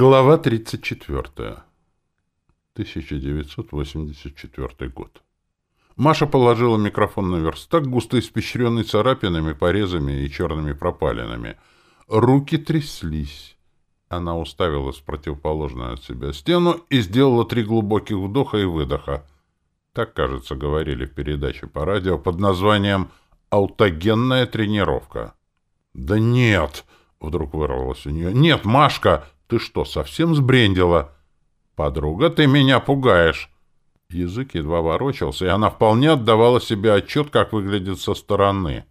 Глава 34. 1984 год. Маша положила микрофон на верстак, густо испещренный царапинами, порезами и черными пропалинами. Руки тряслись. Она уставилась в противоположную от себя стену и сделала три глубоких вдоха и выдоха. Так, кажется, говорили в передаче по радио под названием «Аутогенная тренировка». «Да нет!» — вдруг вырвалось у нее. «Нет, Машка!» Ты что, совсем сбрендила? Подруга, ты меня пугаешь. Язык едва ворочался, и она вполне отдавала себе отчет, как выглядит со стороны.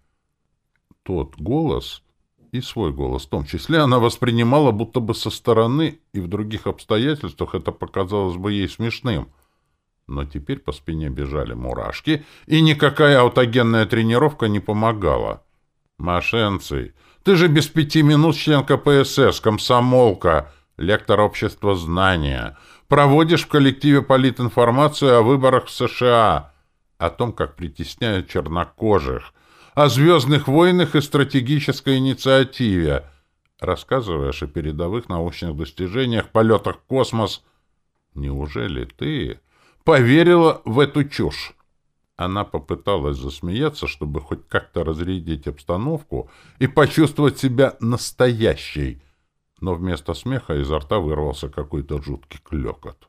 Тот голос и свой голос в том числе она воспринимала будто бы со стороны, и в других обстоятельствах это показалось бы ей смешным. Но теперь по спине бежали мурашки, и никакая аутогенная тренировка не помогала. «Машенцы, ты же без пяти минут член КПСС, комсомолка, лектор общества знания. Проводишь в коллективе политинформацию о выборах в США, о том, как притесняют чернокожих, о звездных войнах и стратегической инициативе. Рассказываешь о передовых научных достижениях, полетах в космос. Неужели ты поверила в эту чушь? Она попыталась засмеяться, чтобы хоть как-то разрядить обстановку и почувствовать себя настоящей, но вместо смеха изо рта вырвался какой-то жуткий клекот.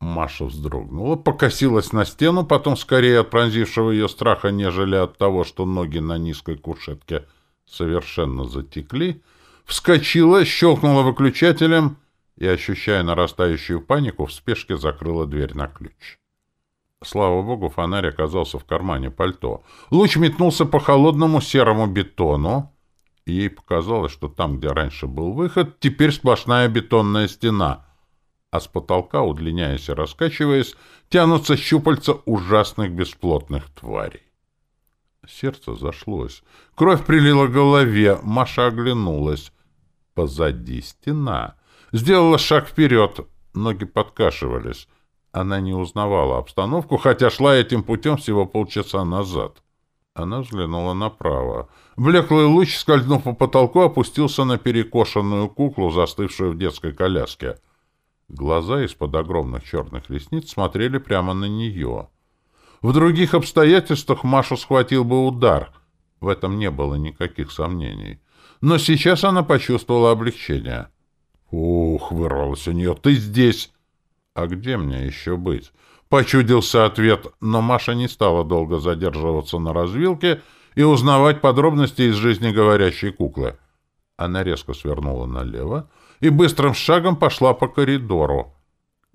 Маша вздрогнула, покосилась на стену, потом скорее от пронзившего ее страха, нежели от того, что ноги на низкой кушетке совершенно затекли, вскочила, щелкнула выключателем и, ощущая нарастающую панику, в спешке закрыла дверь на ключ. Слава богу, фонарь оказался в кармане пальто. Луч метнулся по холодному серому бетону, и ей показалось, что там, где раньше был выход, теперь сплошная бетонная стена, а с потолка, удлиняясь и раскачиваясь, тянутся щупальца ужасных бесплотных тварей. Сердце зашлось. Кровь прилила к голове. Маша оглянулась. Позади стена. Сделала шаг вперед. Ноги подкашивались. Она не узнавала обстановку, хотя шла этим путем всего полчаса назад. Она взглянула направо. Блеклый луч, скользнув по потолку, опустился на перекошенную куклу, застывшую в детской коляске. Глаза из-под огромных черных ресниц смотрели прямо на нее. В других обстоятельствах Машу схватил бы удар. В этом не было никаких сомнений. Но сейчас она почувствовала облегчение. «Ух!» — вырвалось у нее. «Ты здесь!» «А где мне еще быть?» Почудился ответ, но Маша не стала долго задерживаться на развилке и узнавать подробности из жизни говорящей куклы. Она резко свернула налево и быстрым шагом пошла по коридору.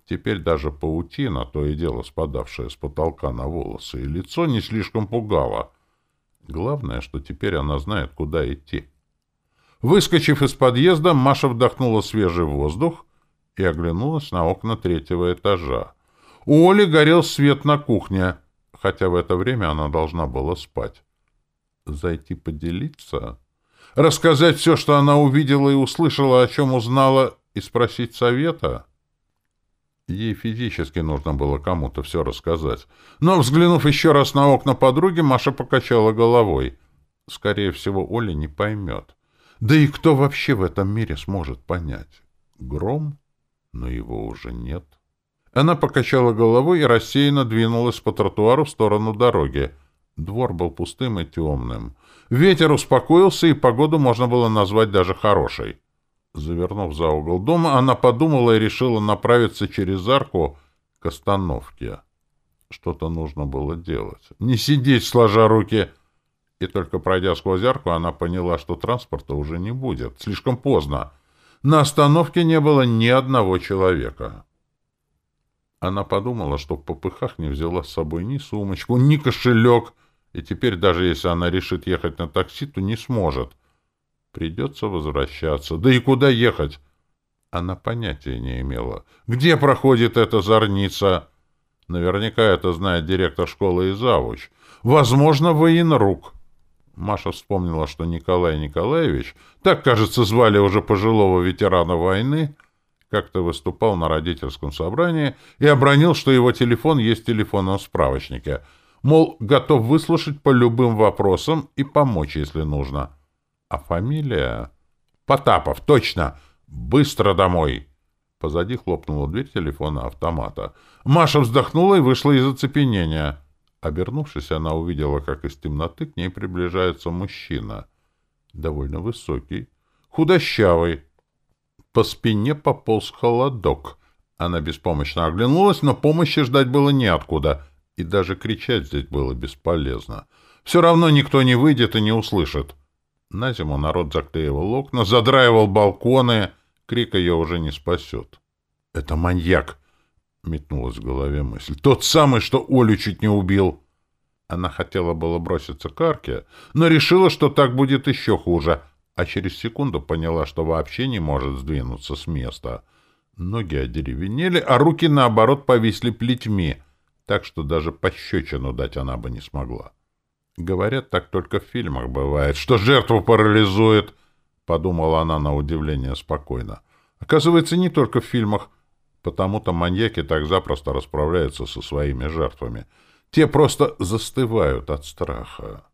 Теперь даже паутина, то и дело спадавшая с потолка на волосы и лицо, не слишком пугала. Главное, что теперь она знает, куда идти. Выскочив из подъезда, Маша вдохнула свежий воздух и оглянулась на окна третьего этажа. У Оли горел свет на кухне, хотя в это время она должна была спать. Зайти поделиться? Рассказать все, что она увидела и услышала, о чем узнала, и спросить совета? Ей физически нужно было кому-то все рассказать. Но, взглянув еще раз на окна подруги, Маша покачала головой. Скорее всего, Оля не поймет. Да и кто вообще в этом мире сможет понять? Гром? Но его уже нет. Она покачала головой и рассеянно двинулась по тротуару в сторону дороги. Двор был пустым и темным. Ветер успокоился, и погоду можно было назвать даже хорошей. Завернув за угол дома, она подумала и решила направиться через арку к остановке. Что-то нужно было делать. Не сидеть, сложа руки. И только пройдя сквозь арку, она поняла, что транспорта уже не будет. Слишком поздно. На остановке не было ни одного человека. Она подумала, что в попыхах не взяла с собой ни сумочку, ни кошелек, и теперь даже если она решит ехать на такси, то не сможет. Придется возвращаться. Да и куда ехать? Она понятия не имела. Где проходит эта зорница? Наверняка это знает директор школы и завуч. Возможно, военрук. Маша вспомнила, что Николай Николаевич, так, кажется, звали уже пожилого ветерана войны, как-то выступал на родительском собрании и обронил, что его телефон есть в телефонном справочнике. Мол, готов выслушать по любым вопросам и помочь, если нужно. А фамилия? Потапов, точно! Быстро домой! Позади хлопнула дверь телефона автомата. Маша вздохнула и вышла из оцепенения. Обернувшись, она увидела, как из темноты к ней приближается мужчина. Довольно высокий, худощавый. По спине пополз холодок. Она беспомощно оглянулась, но помощи ждать было неоткуда, и даже кричать здесь было бесполезно. Все равно никто не выйдет и не услышит. На зиму народ заклеивал окна, задраивал балконы. Крик ее уже не спасет. «Это маньяк!» — метнулась в голове мысль. «Тот самый, что Олю чуть не убил!» Она хотела было броситься к арке, но решила, что так будет еще хуже, а через секунду поняла, что вообще не может сдвинуться с места. Ноги одеревенели, а руки, наоборот, повисли плетьми, так что даже пощечину дать она бы не смогла. Говорят, так только в фильмах бывает, что жертву парализует, — подумала она на удивление спокойно. Оказывается, не только в фильмах, потому-то маньяки так запросто расправляются со своими жертвами. Те просто застывают от страха,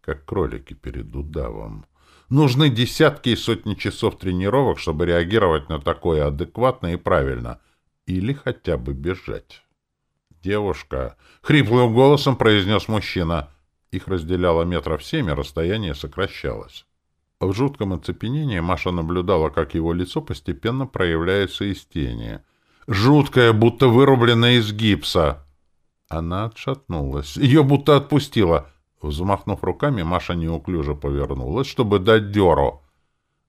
как кролики перед удавом. Нужны десятки и сотни часов тренировок, чтобы реагировать на такое адекватно и правильно. Или хотя бы бежать. «Девушка!» — хриплым голосом произнес мужчина — их разделяло метров семь, и расстояние сокращалось. В жутком оцепенении Маша наблюдала, как его лицо постепенно проявляется из тени. Жуткое, будто вырубленное из гипса. Она отшатнулась. Ее будто отпустило. Взмахнув руками, Маша неуклюже повернулась, чтобы дать дёру.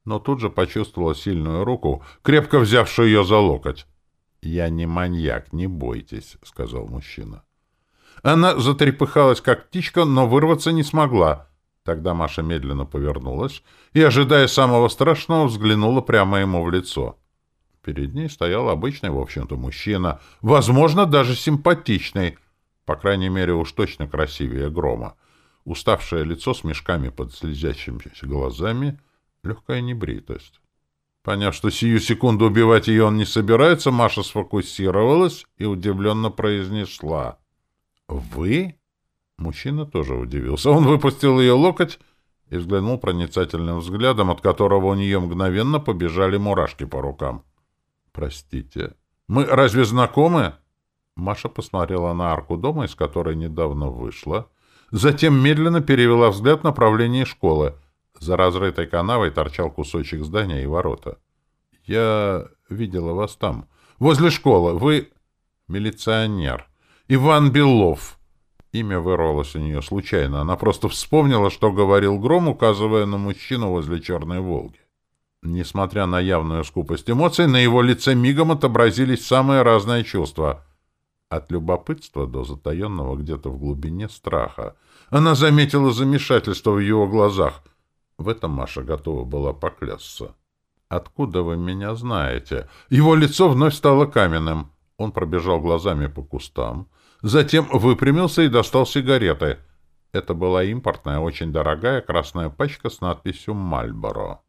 Но тут же почувствовала сильную руку, крепко взявшую ее за локоть. «Я не маньяк, не бойтесь», — сказал мужчина. Она затрепыхалась, как птичка, но вырваться не смогла. Тогда Маша медленно повернулась и, ожидая самого страшного, взглянула прямо ему в лицо. Перед ней стоял обычный, в общем-то, мужчина, возможно, даже симпатичный, по крайней мере, уж точно красивее грома. Уставшее лицо с мешками под слезящимися глазами, легкая небритость. Поняв, что сию секунду убивать ее он не собирается, Маша сфокусировалась и удивленно произнесла — «Вы?» Мужчина тоже удивился. Он выпустил ее локоть и взглянул проницательным взглядом, от которого у нее мгновенно побежали мурашки по рукам. «Простите, мы разве знакомы?» Маша посмотрела на арку дома, из которой недавно вышла, затем медленно перевела взгляд в направлении школы. За разрытой канавой торчал кусочек здания и ворота. «Я видела вас там. Возле школы. Вы милиционер. Иван Белов. Имя вырвалось у нее случайно. Она просто вспомнила, что говорил Гром, указывая на мужчину возле Черной Волги. Несмотря на явную скупость эмоций, на его лице мигом отобразились самые разные чувства. От любопытства до затаенного где-то в глубине страха. Она заметила замешательство в его глазах. В этом Маша готова была поклясться. «Откуда вы меня знаете?» Его лицо вновь стало каменным. Он пробежал глазами по кустам, Затем выпрямился и достал сигареты. Это была импортная, очень дорогая красная пачка с надписью «Мальборо».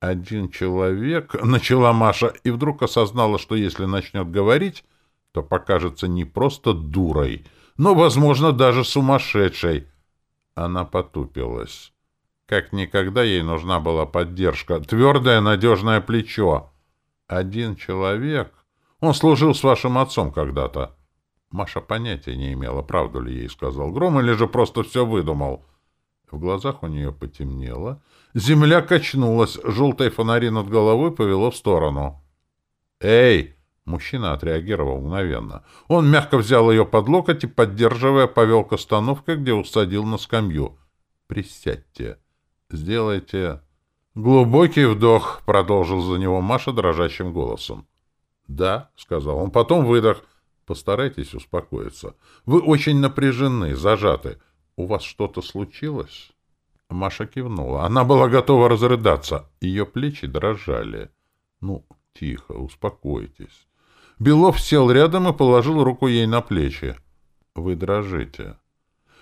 «Один человек», — начала Маша, и вдруг осознала, что если начнет говорить, то покажется не просто дурой, но, возможно, даже сумасшедшей. Она потупилась. Как никогда ей нужна была поддержка, твердое, надежное плечо. «Один человек...» Он служил с вашим отцом когда-то. Маша понятия не имела, правду ли ей сказал Гром, или же просто все выдумал. В глазах у нее потемнело. Земля качнулась, желтые фонари над головой повело в сторону. «Эй!» Мужчина отреагировал мгновенно. Он мягко взял ее под локоть и, поддерживая, повел к остановке, где усадил на скамью. «Присядьте. Сделайте...» «Глубокий вдох», — продолжил за него Маша дрожащим голосом. «Да», — сказал он, потом выдох — Постарайтесь успокоиться. Вы очень напряжены, зажаты. У вас что-то случилось?» Маша кивнула. Она была готова разрыдаться. Ее плечи дрожали. «Ну, тихо, успокойтесь». Белов сел рядом и положил руку ей на плечи. «Вы дрожите».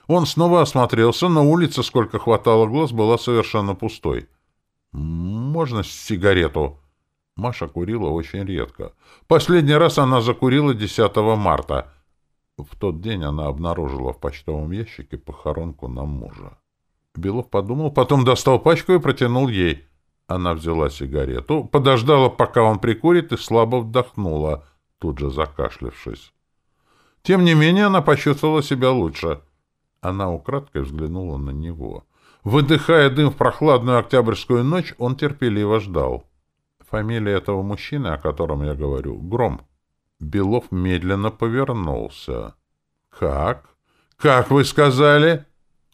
Он снова осмотрелся, но улица, сколько хватало глаз, была совершенно пустой. «Можно сигарету?» Маша курила очень редко. Последний раз она закурила 10 марта. В тот день она обнаружила в почтовом ящике похоронку на мужа. Белов подумал, потом достал пачку и протянул ей. Она взяла сигарету, подождала, пока он прикурит, и слабо вдохнула, тут же закашлявшись. Тем не менее, она почувствовала себя лучше. Она украдкой взглянула на него. Выдыхая дым в прохладную октябрьскую ночь, он терпеливо ждал. Фамилия этого мужчины, о котором я говорю, Гром. Белов медленно повернулся. «Как? Как вы сказали?»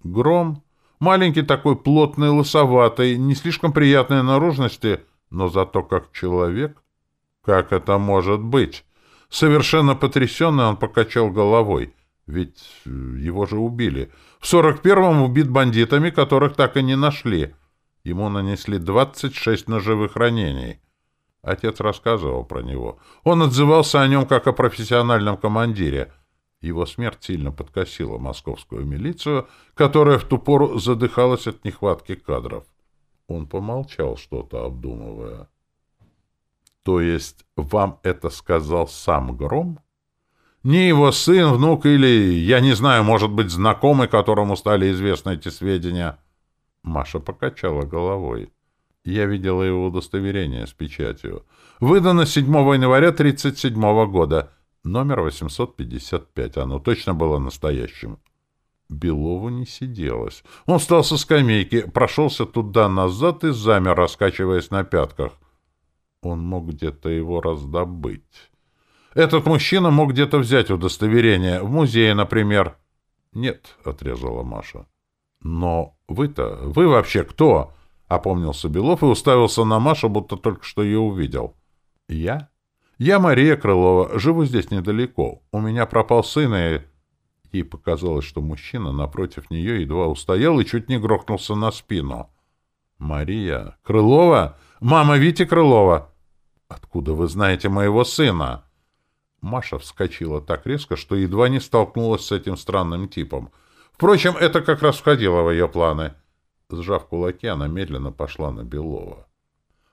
«Гром?» Маленький такой, плотный, лысоватый, не слишком приятной наружности, но зато как человек. Как это может быть? Совершенно потрясенный он покачал головой. Ведь э, его же убили. В сорок первом убит бандитами, которых так и не нашли. Ему нанесли двадцать шесть ножевых ранений. Отец рассказывал про него. Он отзывался о нем как о профессиональном командире — его смерть сильно подкосила московскую милицию, которая в ту пору задыхалась от нехватки кадров. Он помолчал, что-то обдумывая. — То есть вам это сказал сам Гром? Не его сын, внук или, я не знаю, может быть, знакомый, которому стали известны эти сведения? Маша покачала головой. Я видела его удостоверение с печатью. Выдано 7 января 1937 года — Номер 855. Оно точно было настоящим. Белову не сиделось. Он встал со скамейки, прошелся туда-назад и замер, раскачиваясь на пятках. Он мог где-то его раздобыть. Этот мужчина мог где-то взять удостоверение. В музее, например. — Нет, — отрезала Маша. — Но вы-то... Вы вообще кто? — опомнился Белов и уставился на Машу, будто только что ее увидел. — Я? «Я Мария Крылова, живу здесь недалеко. У меня пропал сын, и...» Ей показалось, что мужчина напротив нее едва устоял и чуть не грохнулся на спину. «Мария? Крылова? Мама Вити Крылова?» «Откуда вы знаете моего сына?» Маша вскочила так резко, что едва не столкнулась с этим странным типом. Впрочем, это как раз входило в ее планы. Сжав кулаки, она медленно пошла на Белова.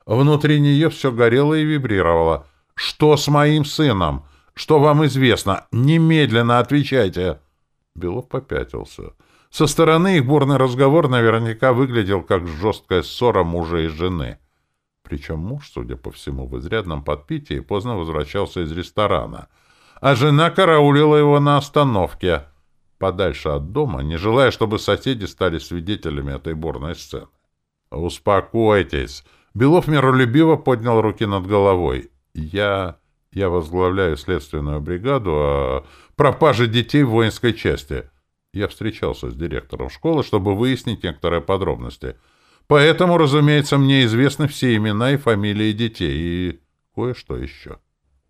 Внутри нее все горело и вибрировало — «Что с моим сыном? Что вам известно? Немедленно отвечайте!» Белов попятился. Со стороны их бурный разговор наверняка выглядел как жесткая ссора мужа и жены. Причем муж, судя по всему, в изрядном подпитии поздно возвращался из ресторана, а жена караулила его на остановке, подальше от дома, не желая, чтобы соседи стали свидетелями этой бурной сцены. «Успокойтесь!» Белов миролюбиво поднял руки над головой. Я... я возглавляю следственную бригаду о пропаже детей в воинской части. Я встречался с директором школы, чтобы выяснить некоторые подробности. Поэтому, разумеется, мне известны все имена и фамилии детей, и кое-что еще.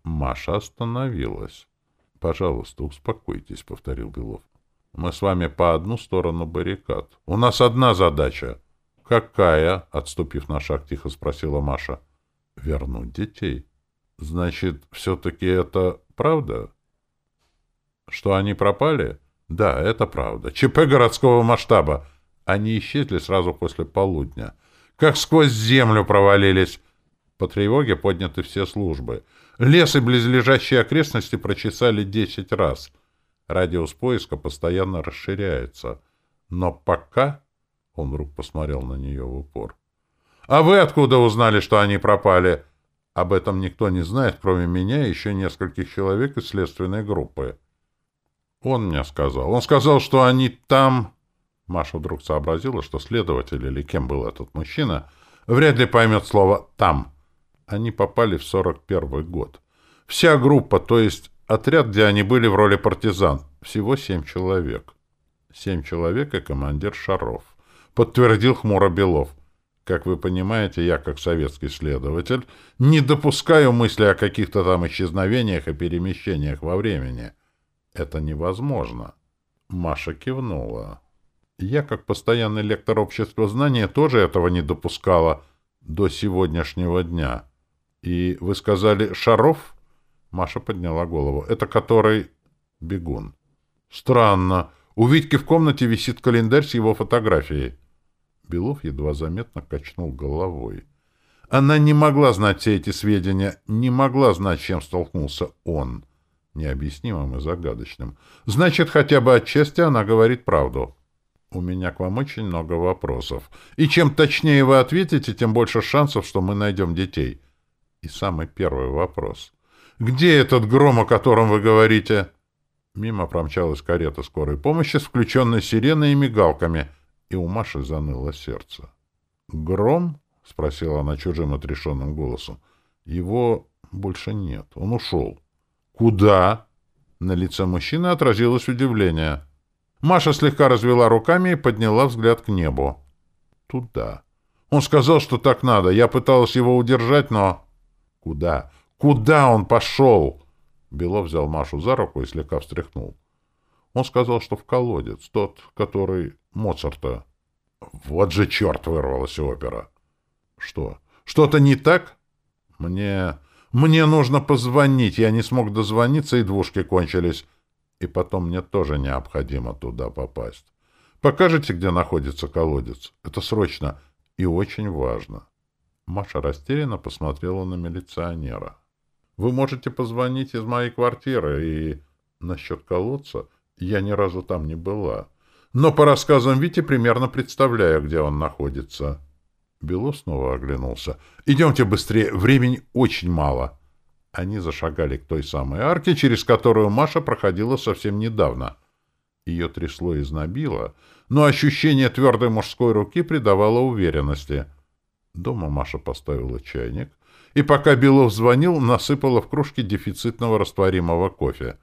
Маша остановилась. — Пожалуйста, успокойтесь, — повторил Белов. — Мы с вами по одну сторону баррикад. У нас одна задача. — Какая? — отступив на шаг, тихо спросила Маша. — Вернуть детей. Значит, все-таки это правда? Что они пропали? Да, это правда. ЧП городского масштаба. Они исчезли сразу после полудня. Как сквозь землю провалились. По тревоге подняты все службы. Лес и близлежащие окрестности прочесали десять раз. Радиус поиска постоянно расширяется. Но пока... Он вдруг посмотрел на нее в упор. «А вы откуда узнали, что они пропали?» Об этом никто не знает, кроме меня и еще нескольких человек из следственной группы. Он мне сказал. Он сказал, что они там... Маша вдруг сообразила, что следователь или кем был этот мужчина, вряд ли поймет слово «там». Они попали в 41 год. Вся группа, то есть отряд, где они были в роли партизан, всего семь человек. Семь человек и командир Шаров. Подтвердил хмуро Белов. Как вы понимаете, я, как советский следователь, не допускаю мысли о каких-то там исчезновениях и перемещениях во времени. Это невозможно. Маша кивнула. Я, как постоянный лектор общества знания, тоже этого не допускала до сегодняшнего дня. И вы сказали «Шаров»? Маша подняла голову. Это который... Бегун. Странно. У Витьки в комнате висит календарь с его фотографией. Белов едва заметно качнул головой. Она не могла знать все эти сведения, не могла знать, чем столкнулся он. Необъяснимым и загадочным. Значит, хотя бы отчасти она говорит правду. У меня к вам очень много вопросов. И чем точнее вы ответите, тем больше шансов, что мы найдем детей. И самый первый вопрос. Где этот гром, о котором вы говорите? Мимо промчалась карета скорой помощи с включенной сиреной и мигалками, и у Маши заныло сердце. «Гром?» — спросила она чужим отрешенным голосом. «Его больше нет. Он ушел». «Куда?» На лице мужчины отразилось удивление. Маша слегка развела руками и подняла взгляд к небу. «Туда». Он сказал, что так надо. Я пыталась его удержать, но... «Куда? Куда он пошел?» Белов взял Машу за руку и слегка встряхнул. Он сказал, что в колодец, тот, который Моцарта. «Вот же черт!» — вырвалась опера. «Что? Что-то не так?» «Мне... мне нужно позвонить. Я не смог дозвониться, и двушки кончились. И потом мне тоже необходимо туда попасть. Покажете, где находится колодец? Это срочно и очень важно». Маша растерянно посмотрела на милиционера. «Вы можете позвонить из моей квартиры, и насчет колодца я ни разу там не была. Но по рассказам Вити примерно представляю, где он находится». Бело снова оглянулся. «Идемте быстрее, времени очень мало». Они зашагали к той самой арке, через которую Маша проходила совсем недавно. Ее трясло и знобило, но ощущение твердой мужской руки придавало уверенности. Дома Маша поставила чайник, и пока Белов звонил, насыпала в кружке дефицитного растворимого кофе.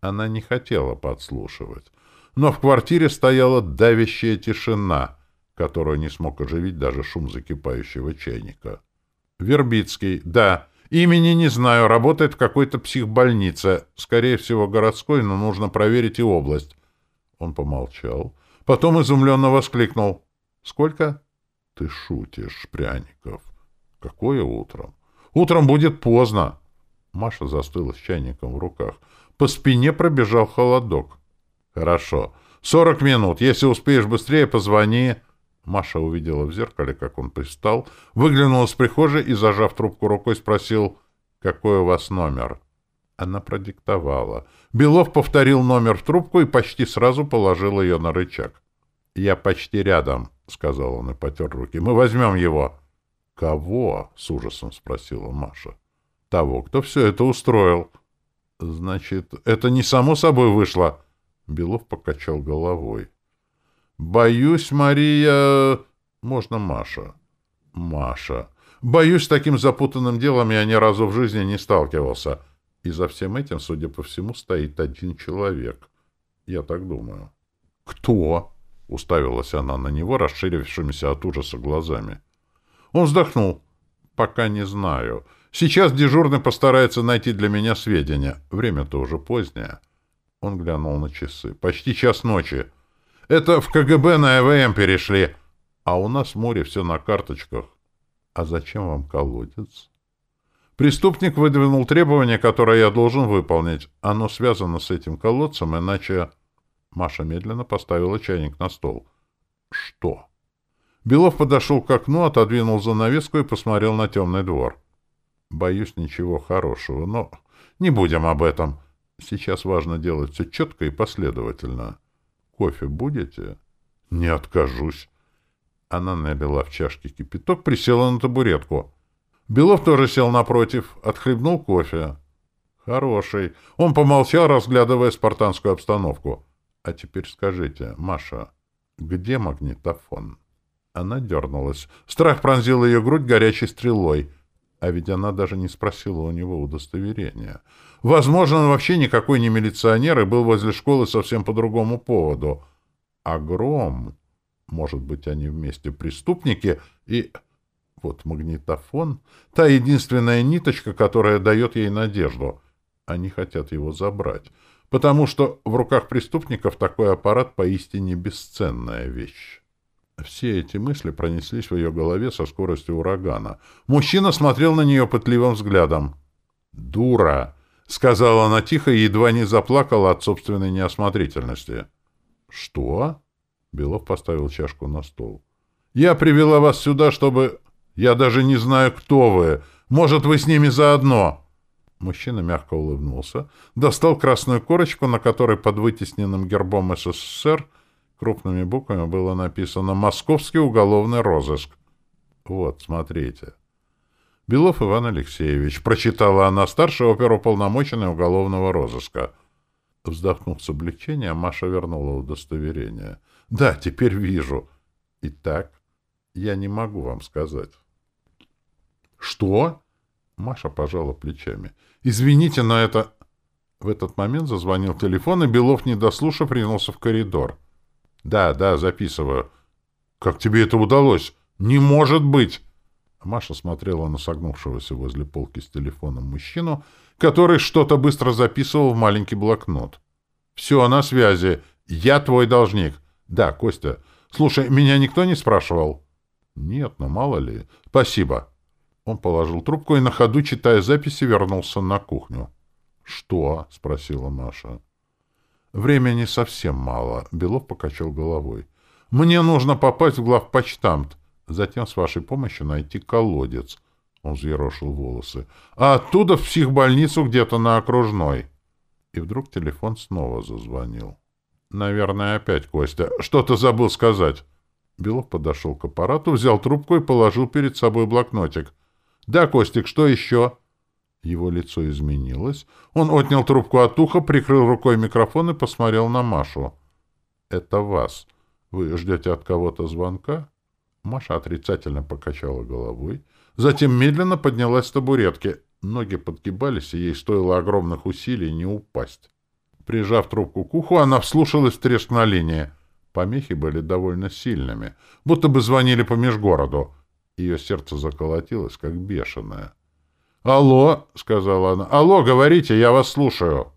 Она не хотела подслушивать. Но в квартире стояла давящая тишина — которую не смог оживить даже шум закипающего чайника. Вербицкий, да, имени не знаю, работает в какой-то психбольнице, скорее всего, городской, но нужно проверить и область. Он помолчал, потом изумленно воскликнул. «Сколько?» «Ты шутишь, Пряников. Какое утром?» «Утром будет поздно!» Маша застыла с чайником в руках. По спине пробежал холодок. «Хорошо. Сорок минут. Если успеешь быстрее, позвони...» Маша увидела в зеркале, как он пристал, выглянула с прихожей и, зажав трубку рукой, спросил, «Какой у вас номер?» Она продиктовала. Белов повторил номер в трубку и почти сразу положил ее на рычаг. «Я почти рядом», — сказал он и потер руки. «Мы возьмем его». «Кого?» — с ужасом спросила Маша. «Того, кто все это устроил». «Значит, это не само собой вышло?» Белов покачал головой. Боюсь, Мария... Можно Маша. Маша. Боюсь, с таким запутанным делом я ни разу в жизни не сталкивался. И за всем этим, судя по всему, стоит один человек. Я так думаю. Кто? Уставилась она на него, расширившимися от ужаса глазами. Он вздохнул. Пока не знаю. Сейчас дежурный постарается найти для меня сведения. Время-то уже позднее. Он глянул на часы. Почти час ночи. Это в КГБ на ЭВМ перешли. А у нас море все на карточках. А зачем вам колодец? Преступник выдвинул требование, которое я должен выполнить. Оно связано с этим колодцем, иначе... Маша медленно поставила чайник на стол. Что? Белов подошел к окну, отодвинул занавеску и посмотрел на темный двор. Боюсь, ничего хорошего, но не будем об этом. Сейчас важно делать все четко и последовательно. Кофе будете? Не откажусь. Она налила в чашки кипяток, присела на табуретку. Белов тоже сел напротив, отхлебнул кофе. Хороший. Он помолчал, разглядывая спартанскую обстановку. А теперь скажите, Маша, где магнитофон? Она дернулась. Страх пронзил ее грудь горячей стрелой. А ведь она даже не спросила у него удостоверения. Возможно, он вообще никакой не милиционер и был возле школы совсем по другому поводу. А Гром... Может быть, они вместе преступники и... Вот магнитофон — та единственная ниточка, которая дает ей надежду. Они хотят его забрать. Потому что в руках преступников такой аппарат поистине бесценная вещь. Все эти мысли пронеслись в ее голове со скоростью урагана. Мужчина смотрел на нее пытливым взглядом. «Дура!» — сказала она тихо и едва не заплакала от собственной неосмотрительности. «Что?» — Белов поставил чашку на стол. «Я привела вас сюда, чтобы... Я даже не знаю, кто вы. Может, вы с ними заодно?» Мужчина мягко улыбнулся, достал красную корочку, на которой под вытесненным гербом СССР — Крупными буквами было написано «Московский уголовный розыск». Вот, смотрите. Белов Иван Алексеевич, прочитала она старший оперуполномоченный уголовного розыска. Вздохнув с облегчением, Маша вернула удостоверение. «Да, теперь вижу. Итак, я не могу вам сказать». «Что?» Маша пожала плечами. «Извините, но это...» В этот момент зазвонил телефон, и Белов, не дослушав, ринулся в коридор. «Да, да, записываю». «Как тебе это удалось? Не может быть!» Маша смотрела на согнувшегося возле полки с телефоном мужчину, который что-то быстро записывал в маленький блокнот. «Все, на связи. Я твой должник. Да, Костя. Слушай, меня никто не спрашивал?» «Нет, но мало ли. Спасибо». Он положил трубку и на ходу, читая записи, вернулся на кухню. «Что?» — спросила Маша. «Времени совсем мало», — Белов покачал головой. «Мне нужно попасть в главпочтамт, затем с вашей помощью найти колодец». Он взъерошил волосы. «А оттуда в психбольницу где-то на окружной». И вдруг телефон снова зазвонил. «Наверное, опять Костя. Что-то забыл сказать». Белов подошел к аппарату, взял трубку и положил перед собой блокнотик. «Да, Костик, что еще?» Его лицо изменилось. Он отнял трубку от уха, прикрыл рукой микрофон и посмотрел на Машу. «Это вас. Вы ждете от кого-то звонка?» Маша отрицательно покачала головой. Затем медленно поднялась с табуретки. Ноги подгибались, и ей стоило огромных усилий не упасть. Прижав трубку к уху, она вслушалась в треск на линии. Помехи были довольно сильными, будто бы звонили по межгороду. Ее сердце заколотилось, как бешеное. «Алло!» — сказала она. «Алло, говорите, я вас слушаю!»